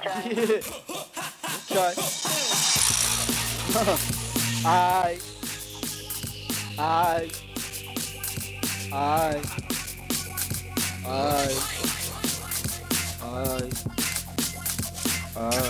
I. I. I. I. I. I.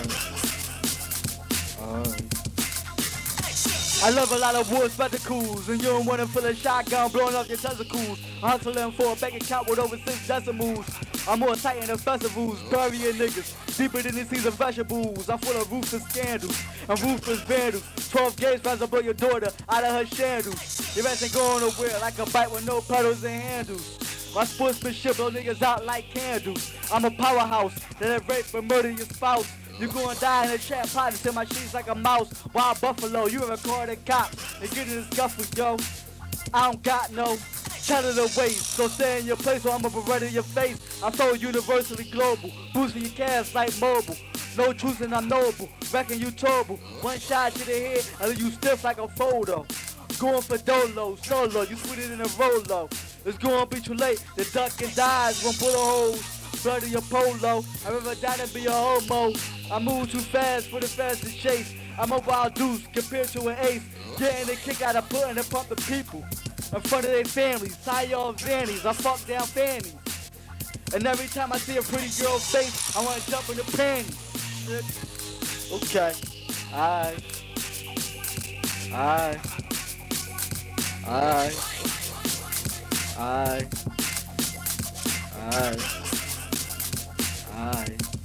I love a lot of wood spectacles, and you don't want to full of shotgun blowing up your testicles. I hustle them for a bank account with over six decimals. I'm more tight than festivals, burying niggas deeper than the seas of vegetables. I'm full of ruthless scandals and ruthless vandals. 12 gauge tries to blow your daughter out of her shandals. Your ass ain't going nowhere like a bike with no pedals and handles. My sportsmanship blow niggas out like candles. I'm a powerhouse that'll rape and murder your spouse. You gonna die in a trap pot until my sheets like a mouse. Wild buffalo, you a recorded cop. They get in the scuffle, yo. I don't got no telling the waste. So stay in your place or I'm going to beretta your face. I'm so universally global. Boosting your cash like mobile. No and I'm noble. Reckon you turbo. One shot to the head and you stiff like a photo. Going for dolo, solo, you sweeter than a rolo. It's gonna be too late. The duck and dies from bullet holes. Blood in your polo. I'd rather die than be a homo. I move too fast for the fastest chase. I'm a wild deuce compared to an ace. Getting a kick out of putting and pump the people in front of their families. Tie y'all vannies. I fuck down fannies. And every time I see a pretty girl's face, I wanna jump in the panties. Okay. Alright. Alright. Alright. Alright. Alright. Alright.